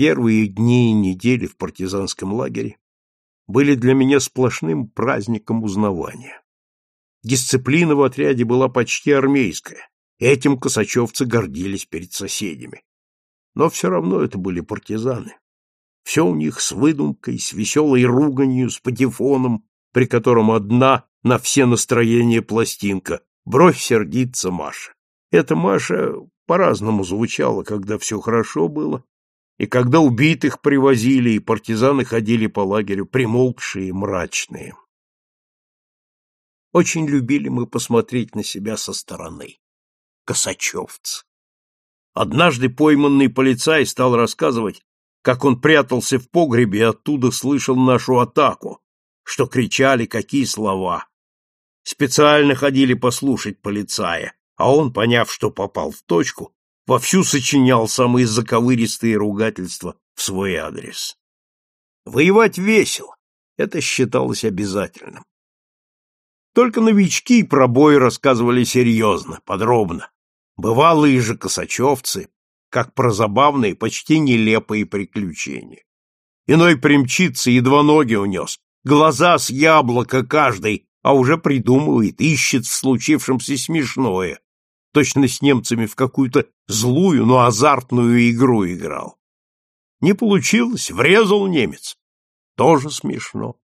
Первые дни и недели в партизанском лагере были для меня сплошным праздником узнавания. Дисциплина в отряде была почти армейская, этим косачевцы гордились перед соседями. Но все равно это были партизаны. Все у них с выдумкой, с веселой руганью, с патефоном, при котором одна на все настроения пластинка «Брось сердиться, Маша». Эта Маша по-разному звучала, когда все хорошо было, и когда убитых привозили, и партизаны ходили по лагерю примолкшие и мрачные. Очень любили мы посмотреть на себя со стороны. Косачевцы. Однажды пойманный полицай стал рассказывать, как он прятался в погребе и оттуда слышал нашу атаку, что кричали, какие слова. Специально ходили послушать полицая, а он, поняв, что попал в точку, вовсю сочинял самые заковыристые ругательства в свой адрес. Воевать весело, это считалось обязательным. Только новички про бой рассказывали серьезно, подробно. Бывалые же косачевцы, как про забавные, почти нелепые приключения. Иной примчится, едва ноги унес, глаза с яблока каждый, а уже придумывает, ищет в случившемся смешное. Точно с немцами в какую-то злую, но азартную игру играл. Не получилось, врезал немец. Тоже смешно.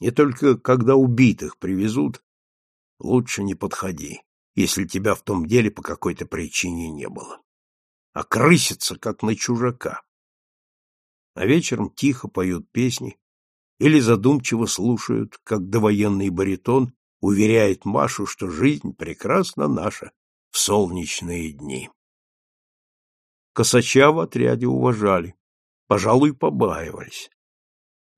И только когда убитых привезут, лучше не подходи, если тебя в том деле по какой-то причине не было а крысятся, как на чужака. А вечером тихо поют песни или задумчиво слушают, как довоенный баритон уверяет Машу, что жизнь прекрасна наша в солнечные дни. Косача в отряде уважали, пожалуй, побаивались.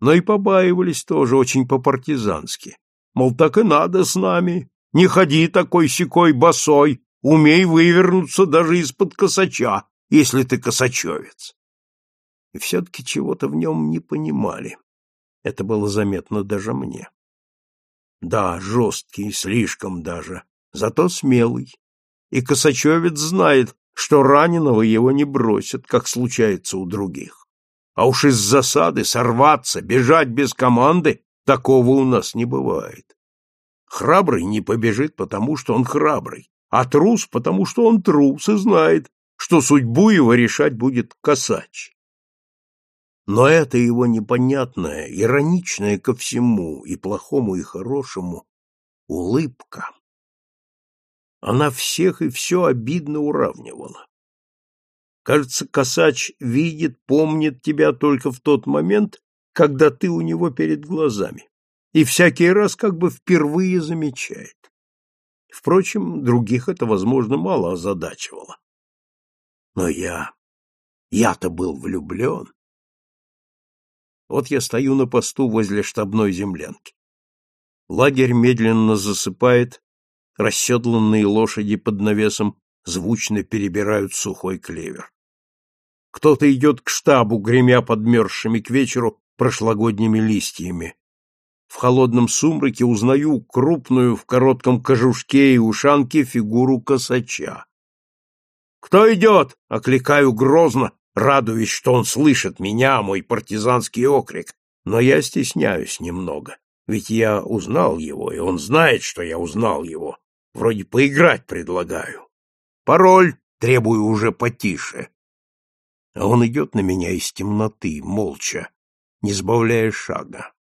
Но и побаивались тоже очень по-партизански. Мол, так и надо с нами, не ходи такой-сякой босой, Умей вывернуться даже из-под косача, если ты косачевец. И все-таки чего-то в нем не понимали. Это было заметно даже мне. Да, жесткий, слишком даже, зато смелый. И косачевец знает, что раненого его не бросят, как случается у других. А уж из засады сорваться, бежать без команды, такого у нас не бывает. Храбрый не побежит, потому что он храбрый, а трус, потому что он трус и знает, что судьбу его решать будет косач. Но это его непонятная, ироничная ко всему, и плохому, и хорошему, улыбка. Она всех и все обидно уравнивала. Кажется, косач видит, помнит тебя только в тот момент, когда ты у него перед глазами, и всякий раз как бы впервые замечает. Впрочем, других это, возможно, мало озадачивало. Но я... я-то был влюблен. Вот я стою на посту возле штабной землянки. Лагерь медленно засыпает, расседланные лошади под навесом звучно перебирают сухой клевер. Кто-то идет к штабу, гремя подмерзшими к вечеру прошлогодними листьями. В холодном сумраке узнаю крупную в коротком кожушке и ушанке фигуру косача. «Кто идет?» — окликаю грозно, радуясь, что он слышит меня, мой партизанский окрик. Но я стесняюсь немного, ведь я узнал его, и он знает, что я узнал его. Вроде поиграть предлагаю. Пароль требую уже потише. А он идет на меня из темноты, молча, не сбавляя шага.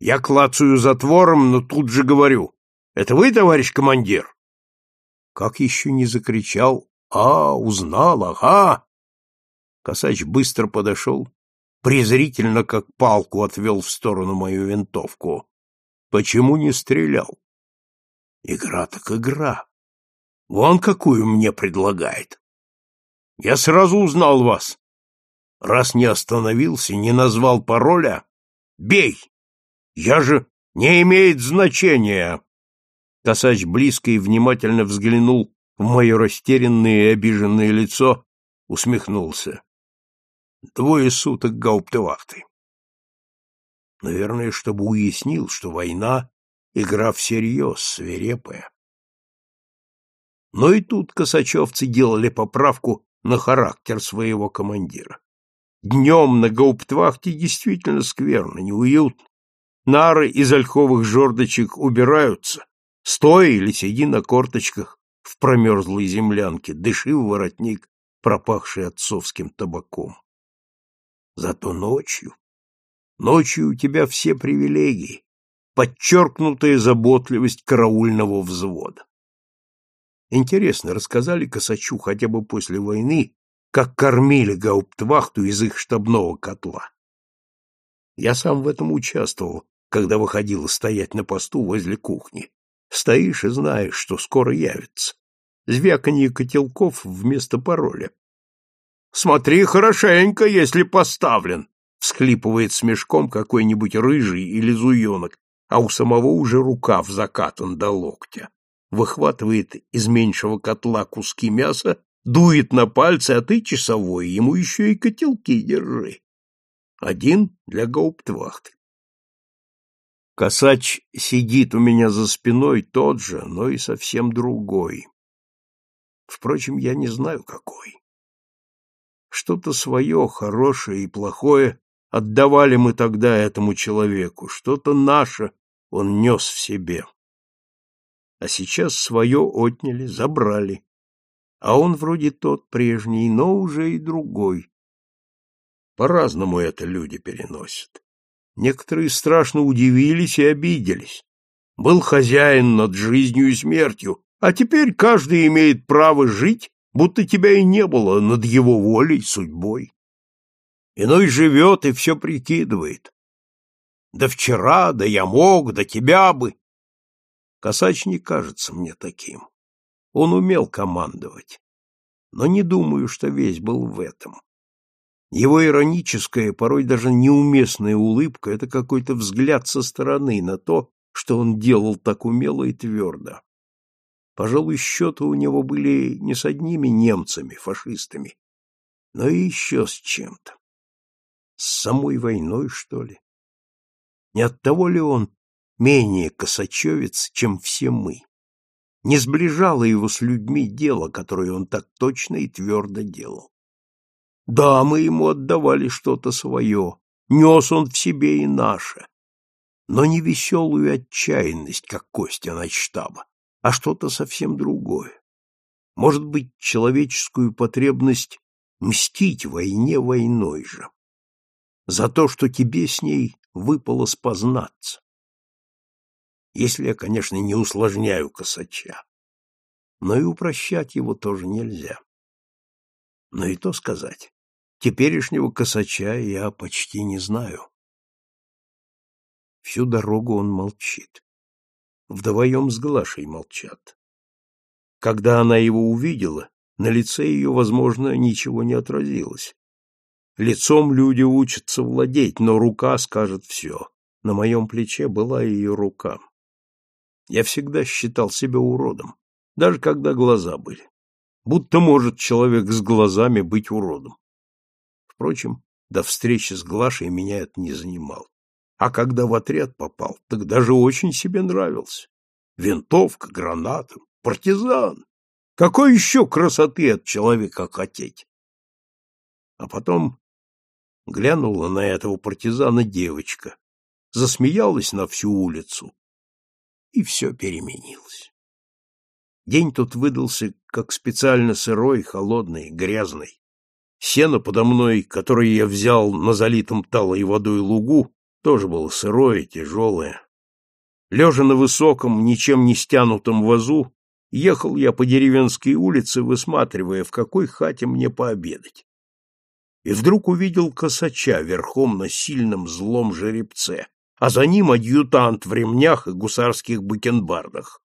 Я клацаю затвором, но тут же говорю. «Это вы, товарищ командир?» Как еще не закричал «А, узнал, ага!» Косач быстро подошел, презрительно, как палку, отвел в сторону мою винтовку. «Почему не стрелял?» «Игра так игра. Вон какую мне предлагает. Я сразу узнал вас. Раз не остановился, не назвал пароля, бей!» Я же не имеет значения. Косач близко и внимательно взглянул в мое растерянное и обиженное лицо, усмехнулся. Двое суток гауптвахты. Наверное, чтобы уяснил, что война — игра всерьез, свирепая. Но и тут косачевцы делали поправку на характер своего командира. Днем на гауптвахте действительно скверно, неуютно. Нары из ольховых жердочек убираются. Стоя или сиди на корточках в промерзлой землянке, дыши в воротник, пропахший отцовским табаком. Зато ночью, ночью у тебя все привилегии, подчеркнутая заботливость караульного взвода. Интересно, рассказали Косачу хотя бы после войны, как кормили гауптвахту из их штабного котла. Я сам в этом участвовал, когда выходил стоять на посту возле кухни. Стоишь и знаешь, что скоро явится. Звяканье котелков вместо пароля. «Смотри хорошенько, если поставлен!» — всхлипывает с мешком какой-нибудь рыжий или зуенок, а у самого уже рукав закатан до локтя. Выхватывает из меньшего котла куски мяса дует на пальцы, а ты часовой, ему еще и котелки держи. Один для гауптвахты. Косач сидит у меня за спиной тот же, но и совсем другой. Впрочем, я не знаю, какой. Что-то свое, хорошее и плохое отдавали мы тогда этому человеку, что-то наше он нес в себе. А сейчас свое отняли, забрали а он вроде тот прежний, но уже и другой. По-разному это люди переносят. Некоторые страшно удивились и обиделись. Был хозяин над жизнью и смертью, а теперь каждый имеет право жить, будто тебя и не было над его волей, судьбой. Иной живет и все прикидывает. Да вчера, да я мог, да тебя бы. Косач не кажется мне таким. Он умел командовать. Но не думаю, что весь был в этом. Его ироническая, порой даже неуместная улыбка — это какой-то взгляд со стороны на то, что он делал так умело и твердо. Пожалуй, счеты у него были не с одними немцами, фашистами, но и еще с чем-то. С самой войной, что ли? Не от того ли он менее косачевец, чем все мы? не сближало его с людьми дело, которое он так точно и твердо делал. Да, мы ему отдавали что-то свое, нес он в себе и наше, но не веселую отчаянность, как Костя на штаба, а что-то совсем другое. Может быть, человеческую потребность мстить войне войной же, за то, что тебе с ней выпало спознаться если я, конечно, не усложняю косача. Но и упрощать его тоже нельзя. Но и то сказать, теперешнего косача я почти не знаю. Всю дорогу он молчит. Вдвоем с Глашей молчат. Когда она его увидела, на лице ее, возможно, ничего не отразилось. Лицом люди учатся владеть, но рука скажет все. На моем плече была ее рука. Я всегда считал себя уродом, даже когда глаза были. Будто может человек с глазами быть уродом. Впрочем, до встречи с Глашей меня это не занимало. А когда в отряд попал, так даже очень себе нравился. Винтовка, граната, партизан. Какой еще красоты от человека хотеть? А потом глянула на этого партизана девочка, засмеялась на всю улицу и все переменилось. День тут выдался как специально сырой, холодный, грязный. Сено подо мной, которое я взял на залитом талой водой лугу, тоже было сырое, тяжелое. Лежа на высоком, ничем не стянутом вазу, ехал я по деревенской улице, высматривая, в какой хате мне пообедать. И вдруг увидел косача верхом на сильном злом жеребце, а за ним адъютант в ремнях и гусарских бакенбардах.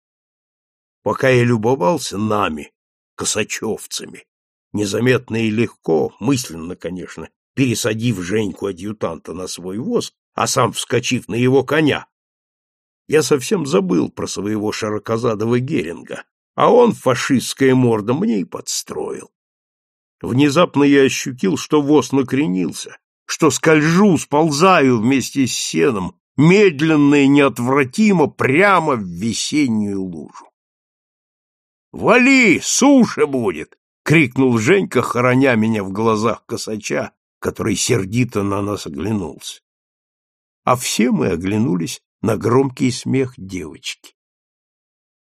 Пока я любовался нами, косачевцами, незаметно и легко, мысленно, конечно, пересадив Женьку-адъютанта на свой воз, а сам вскочив на его коня, я совсем забыл про своего широкозадого Геринга, а он, фашистская морда, мне и подстроил. Внезапно я ощутил, что воз накренился, что скольжу, сползаю вместе с сеном, медленно и неотвратимо прямо в весеннюю лужу. «Вали, суша будет!» — крикнул Женька, хороня меня в глазах косача, который сердито на нас оглянулся. А все мы оглянулись на громкий смех девочки.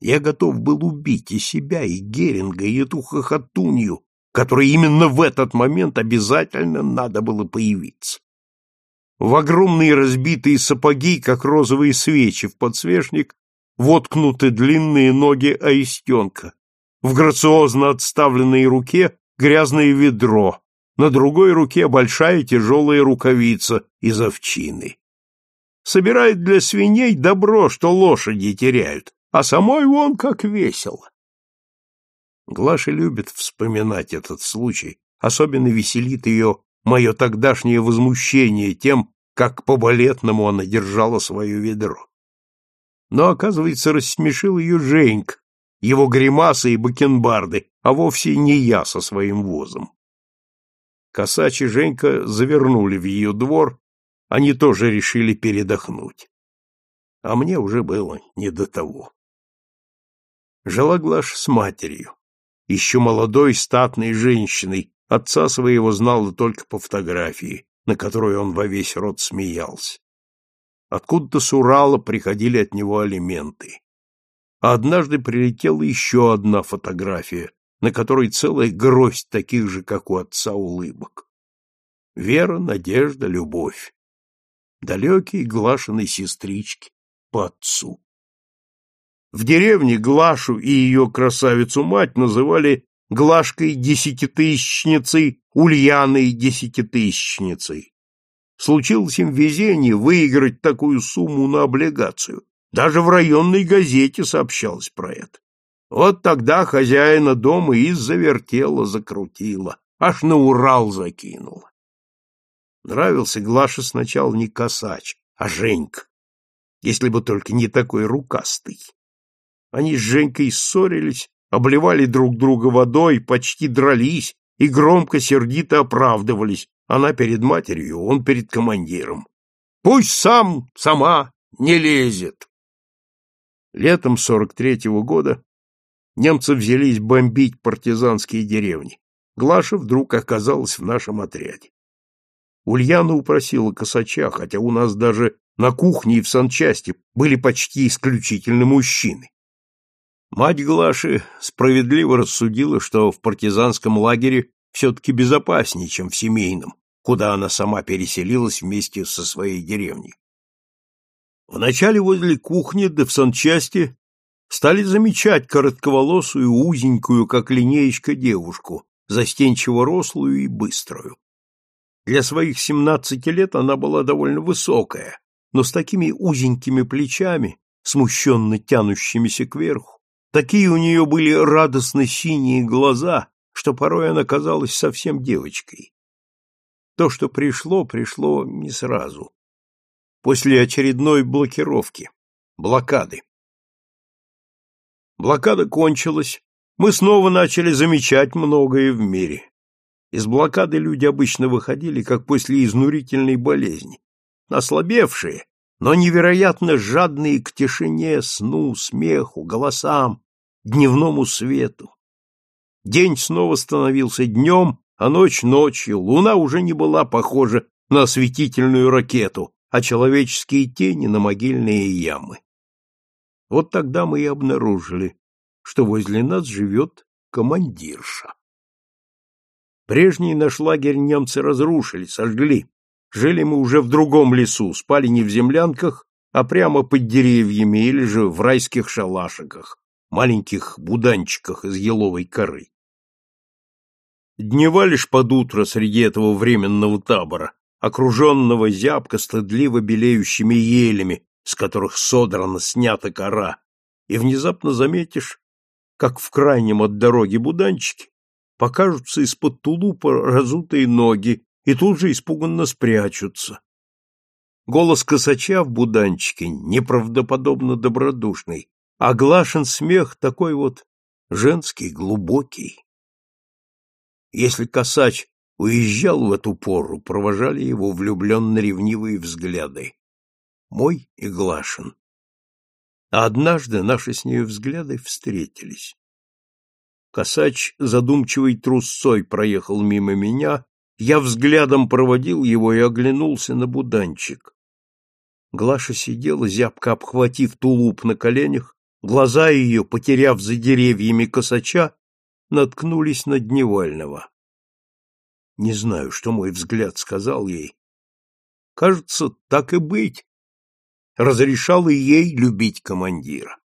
Я готов был убить и себя, и Геринга, и эту хохотунью, которой именно в этот момент обязательно надо было появиться. В огромные разбитые сапоги, как розовые свечи в подсвечник, воткнуты длинные ноги аистенка. В грациозно отставленной руке грязное ведро, на другой руке большая тяжелая рукавица из овчины. Собирает для свиней добро, что лошади теряют, а самой вон как весело. Глаша любит вспоминать этот случай, особенно веселит ее мое тогдашнее возмущение тем, как по-балетному она держала свое ведро. Но, оказывается, рассмешил ее Женька, его гримасы и бакенбарды, а вовсе не я со своим возом. Косач и Женька завернули в ее двор, они тоже решили передохнуть. А мне уже было не до того. Жила Глаша с матерью, еще молодой статной женщиной, отца своего знала только по фотографии, на которой он во весь рот смеялся. Откуда-то с Урала приходили от него алименты. А однажды прилетела еще одна фотография, на которой целая гроздь таких же, как у отца, улыбок. Вера, надежда, любовь. Далекие Глашиной сестрички по отцу. В деревне Глашу и ее красавицу-мать называли Глашкой десятитысячницей, Ульяной десятитысячницей. Случилось им везение выиграть такую сумму на облигацию. Даже в районной газете сообщалось про это. Вот тогда хозяина дома и завертела, закрутила, аж на Урал закинула. Нравился Глаше сначала не косач, а Женька, если бы только не такой рукастый. Они с Женькой ссорились, обливали друг друга водой, почти дрались и громко сердито оправдывались, она перед матерью, он перед командиром. Пусть сам, сама не лезет. Летом 43-го года немцы взялись бомбить партизанские деревни. Глаша вдруг оказалась в нашем отряде. Ульяна упросила косача, хотя у нас даже на кухне и в санчасти были почти исключительно мужчины. Мать Глаши справедливо рассудила, что в партизанском лагере все-таки безопаснее, чем в семейном, куда она сама переселилась вместе со своей деревней. Вначале возле кухни да в санчасти стали замечать коротковолосую, узенькую, как линеечка, девушку, застенчиво рослую и быструю. Для своих семнадцати лет она была довольно высокая, но с такими узенькими плечами, смущенно тянущимися кверху, Такие у нее были радостно синие глаза, что порой она казалась совсем девочкой. То, что пришло, пришло не сразу. После очередной блокировки, блокады. Блокада кончилась, мы снова начали замечать многое в мире. Из блокады люди обычно выходили, как после изнурительной болезни, ослабевшие, но невероятно жадные к тишине, сну, смеху, голосам, дневному свету. День снова становился днем, а ночь ночью, луна уже не была похожа на осветительную ракету, а человеческие тени на могильные ямы. Вот тогда мы и обнаружили, что возле нас живет командирша. Прежний наш лагерь немцы разрушили, сожгли. Жили мы уже в другом лесу, спали не в землянках, а прямо под деревьями или же в райских шалашиках, маленьких буданчиках из еловой коры. Днева лишь под утро среди этого временного табора, окруженного зябко стыдливо белеющими елями, с которых содрана снята кора, и внезапно заметишь, как в крайнем от дороги буданчике покажутся из-под тулупа разутые ноги и тут же испуганно спрячутся. Голос косача в буданчике неправдоподобно добродушный, а Глашин смех такой вот женский, глубокий. Если косач уезжал в эту пору, провожали его влюбленно-ревнивые взгляды. Мой и Глашин. А однажды наши с нею взгляды встретились. Косач задумчивой трусцой проехал мимо меня Я взглядом проводил его и оглянулся на буданчик. Глаша сидела, зябко обхватив тулуп на коленях, глаза ее, потеряв за деревьями косача, наткнулись на Дневального. Не знаю, что мой взгляд сказал ей. Кажется, так и быть. Разрешал и ей любить командира.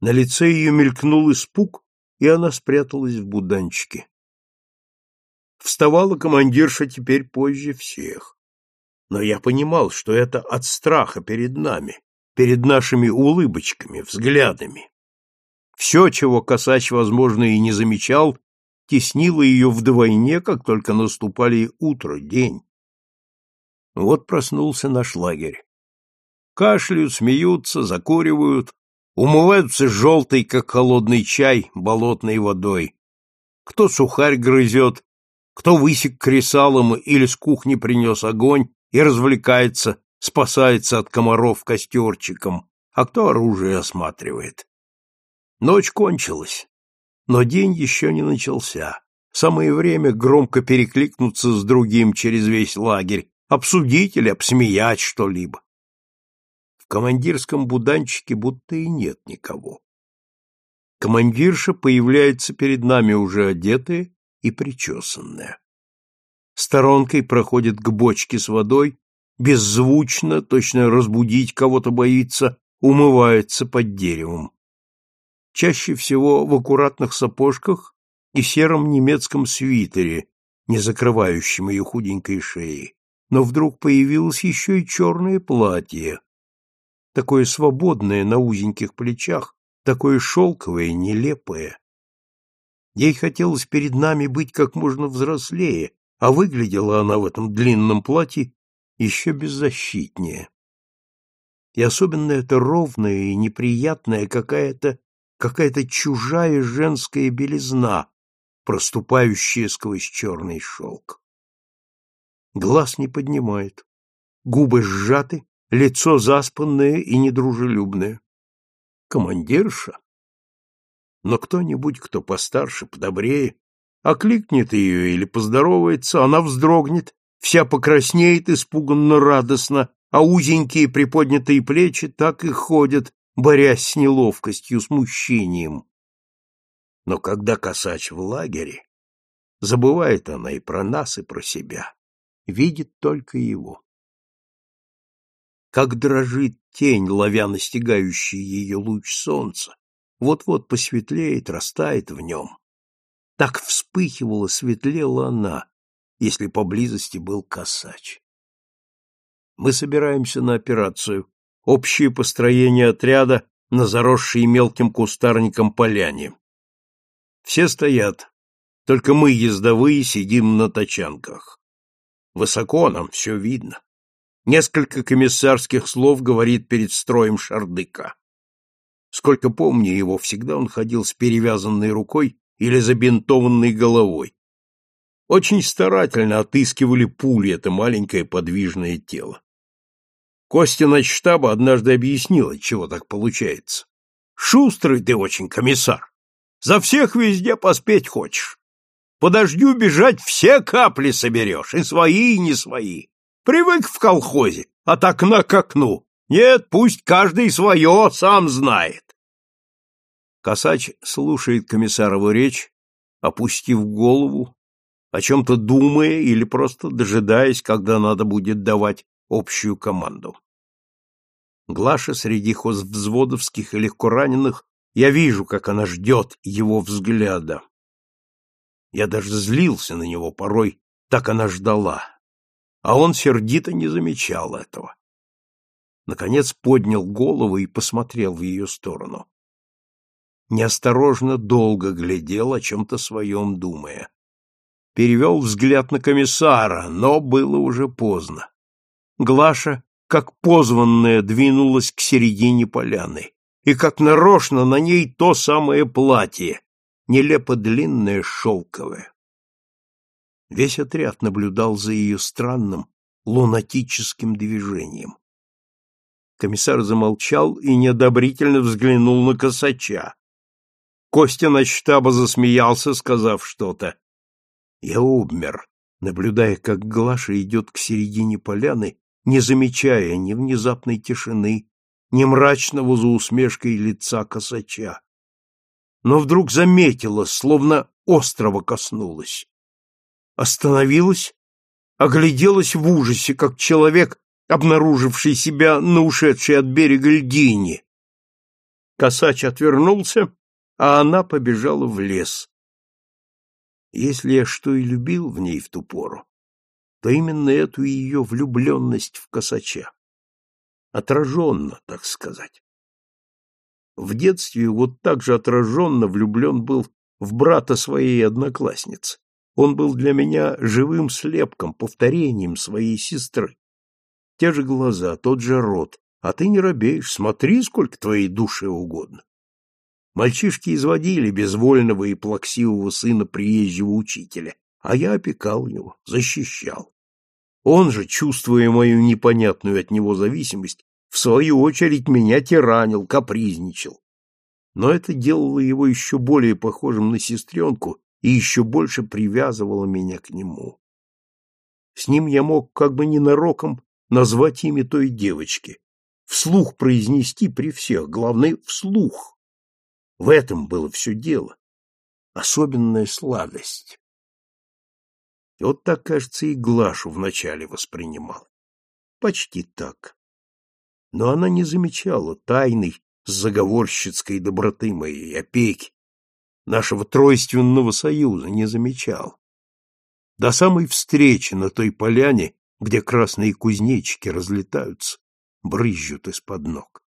На лице ее мелькнул испуг, и она спряталась в буданчике. Вставала командирша теперь позже всех. Но я понимал, что это от страха перед нами, перед нашими улыбочками, взглядами. Все, чего Косач, возможно, и не замечал, теснило ее вдвойне, как только наступали утро, день. Вот проснулся наш лагерь. Кашляют, смеются, закуривают, умываются желтой, как холодный чай, болотной водой. Кто сухарь грызет, кто высек кресалом или с кухни принес огонь и развлекается, спасается от комаров костерчиком, а кто оружие осматривает. Ночь кончилась, но день еще не начался. Самое время громко перекликнуться с другим через весь лагерь, обсудить или обсмеять что-либо. Командирском буданчике будто и нет никого. Командирша появляется перед нами уже одетая и причесанная. Сторонкой проходит к бочке с водой, беззвучно, точно разбудить кого-то боится, умывается под деревом. Чаще всего в аккуратных сапожках и сером немецком свитере, не закрывающем ее худенькой шеи. Но вдруг появилось еще и черное платье, такое свободное на узеньких плечах, такое шелковое, нелепое. Ей хотелось перед нами быть как можно взрослее, а выглядела она в этом длинном платье еще беззащитнее. И особенно это ровная и неприятная какая-то какая-то чужая женская белизна, проступающая сквозь черный шелк. Глаз не поднимает, губы сжаты, лицо заспанное и недружелюбное. Командирша? но кто-нибудь, кто постарше, подобрее, окликнет ее или поздоровается, она вздрогнет, вся покраснеет испуганно радостно, а узенькие приподнятые плечи так и ходят, борясь с неловкостью, смущением. Но когда косач в лагере, забывает она и про нас, и про себя, видит только его. Как дрожит тень, ловя настигающий ее луч солнца, вот-вот посветлеет, растает в нем. Так вспыхивала, светлела она, если поблизости был косач. Мы собираемся на операцию. Общее построение отряда на заросшей мелким кустарником поляне. Все стоят, только мы, ездовые, сидим на тачанках. Высоко нам все видно. Несколько комиссарских слов говорит перед строем шардыка. Сколько помню его, всегда он ходил с перевязанной рукой или забинтованной головой. Очень старательно отыскивали пули это маленькое подвижное тело. Костя штаба однажды объяснила, чего так получается. «Шустрый ты очень, комиссар. За всех везде поспеть хочешь. По дождю бежать все капли соберешь, и свои, и не свои. Привык в колхозе, от окна к окну. Нет, пусть каждый свое сам знает. Косач слушает комиссарову речь, опустив голову, о чем-то думая или просто дожидаясь, когда надо будет давать общую команду. Глаша среди хозвзводовских и легкораненых, я вижу, как она ждет его взгляда. Я даже злился на него порой, так она ждала, а он сердито не замечал этого наконец поднял голову и посмотрел в ее сторону. Неосторожно долго глядел, о чем-то своем думая. Перевел взгляд на комиссара, но было уже поздно. Глаша, как позванная, двинулась к середине поляны, и как нарочно на ней то самое платье, нелепо длинное шелковое. Весь отряд наблюдал за ее странным, лунатическим движением. Комиссар замолчал и неодобрительно взглянул на косача. Костя на штаба засмеялся, сказав что-то. Я обмер, наблюдая, как Глаша идет к середине поляны, не замечая ни внезапной тишины, ни мрачного за усмешкой лица косача. Но вдруг заметила, словно острова коснулась. Остановилась, огляделась в ужасе, как человек, обнаруживший себя на ушедшей от берега льдине. Косач отвернулся, а она побежала в лес. Если я что и любил в ней в ту пору, то именно эту ее влюбленность в косача. Отраженно, так сказать. В детстве вот так же отраженно влюблен был в брата своей одноклассницы. Он был для меня живым слепком, повторением своей сестры. Те же глаза, тот же рот, а ты не робеешь, смотри, сколько твоей душе угодно. Мальчишки изводили безвольного и плаксивого сына приезжего учителя, а я опекал его, защищал. Он же, чувствуя мою непонятную от него зависимость, в свою очередь меня тиранил, капризничал. Но это делало его еще более похожим на сестренку и еще больше привязывало меня к нему. С ним я мог как бы ненароком назвать имя той девочки, вслух произнести при всех, главное — вслух. В этом было все дело. Особенная сладость. И вот так, кажется, и Глашу вначале воспринимал. Почти так. Но она не замечала тайной заговорщицкой доброты моей, опеки, нашего тройственного союза не замечал. До самой встречи на той поляне, где красные кузнечики разлетаются, брызжут из-под ног.